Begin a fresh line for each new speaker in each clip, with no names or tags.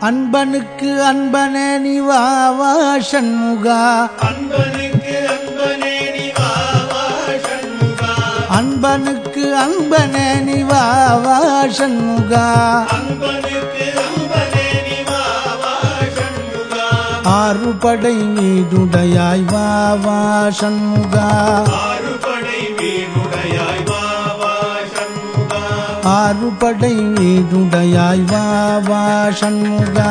அன்பனுக்கு அன்பனே நிவாவா சண்முகா.
அன்பனுக்கு அன்பனே நிவாவா சண்முகா.
அன்பனுக்கு அன்பனே நிவாவா சண்முகா. ஆறு படை மீதுடையாய் வாவா சண்முகா.
ஆறுபடை வீடுடையாய் வா வா சண்முகா.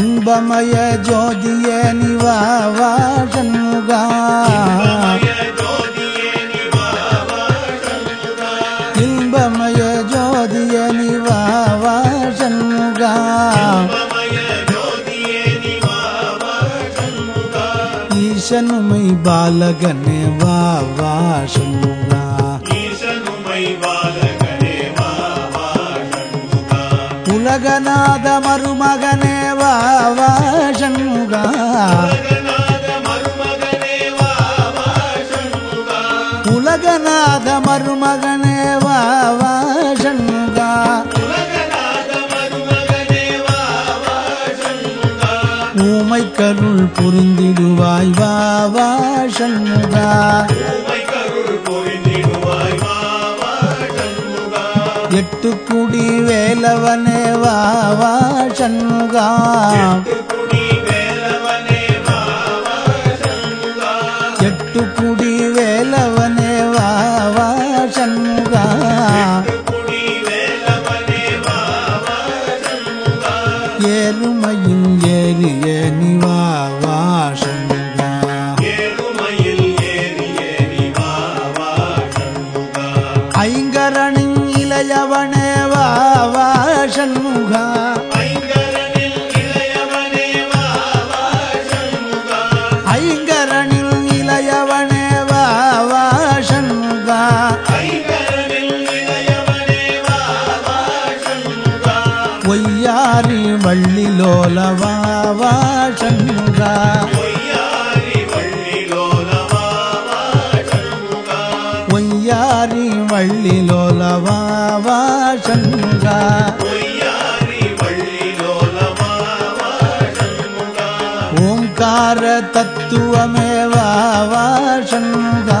இன்பமய ஜோதிய நிவா வா சண்முகா. ஈசனுமை பாலகனே வா வா சண்முகா. உலகநாத மருமகனே வா வா சண்முகா.
உலகநாத மருமகன் மாவா சண்முகா
எட்டு குடி வேலவனே வாவா சண்முகா
பொய்யாரி
வள்ளிலோலவாவா சங்கா
பொய்யாரி வள்ளிலோலவாவா சங்கா
ஓம்கார தத்துவமேவாவா சங்கா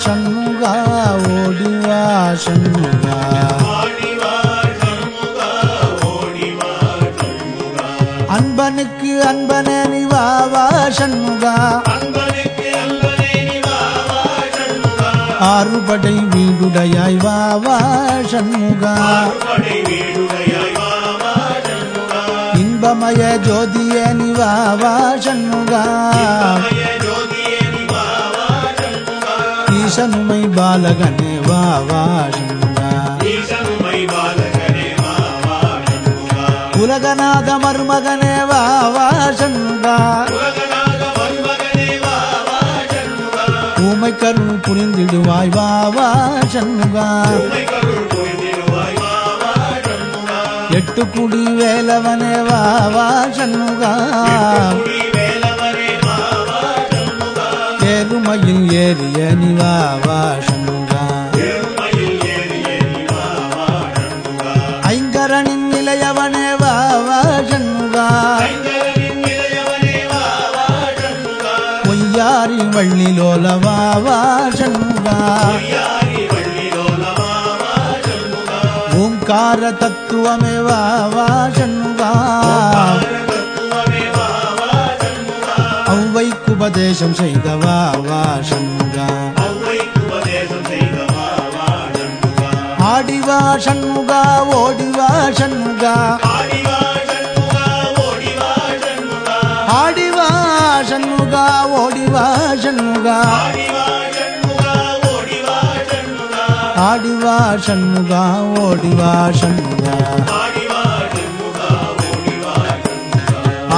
சண்முகா ஓடிவா சண்முகா. அன்பனுக்கு அன்பனே நிவாவா சண்முகா. ஆறுபடை வீடுடையாய் வாவா சண்முகா. இன்பமய ஜோதிய நிவாவா சண்முகா. ஈசனுமை பாலகனே வா
வாழுங்கா
உலகநாத மருமகனே வா
வாழுங்கா
உமை கருள் புரிந்திடுவாய் வா
வாழுங்கா
எட்டு குடி வேலவனே வா வா சண்முகா இருமையில் ஏறிய
நிவாவாஷங்கா
ஐங்கரனின் நிலையவனே
வாவாஷங்கா
பொய்யாரி வள்ளிலோல
வாவாஷங்கா
ஓங்கார தத்துவமே வாவாஷங்கா உபதேசம் செய்தவா ஆடிவாஷண்முகா.
ஆடிவாஷண்முகா ஓடிவாஷண்முகா. ஆடிவாஷண்முகா ஓடிவாஷண்முகா. ஆடிவாஷண்முகா ஓடிவாஷண்முகா.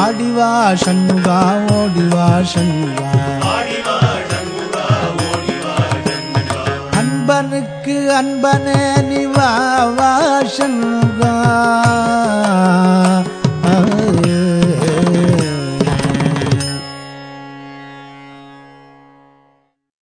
ஆடிவா சண்முகா ஓடிவா சண்முகா அன்பனுக்கு அன்பனே நிவாவாசன்.